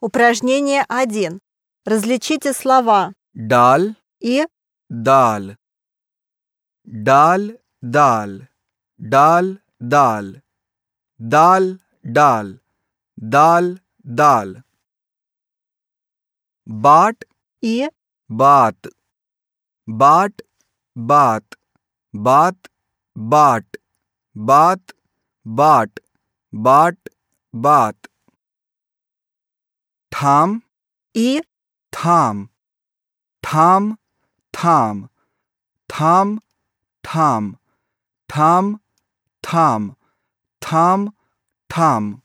Упражнение 1. Различите слова. «даль» и? «даль». «Даль», «даль», «даль», «даль», «даль», «даль», «даль», «даль». «Бат» и «бат», «бат», «бат», «бат», «бат», «бат», «бат», «бат», «бат», Tom и Tom. Tom, Tom. Tom, Tom. Tom, Tom. Tom, Tom.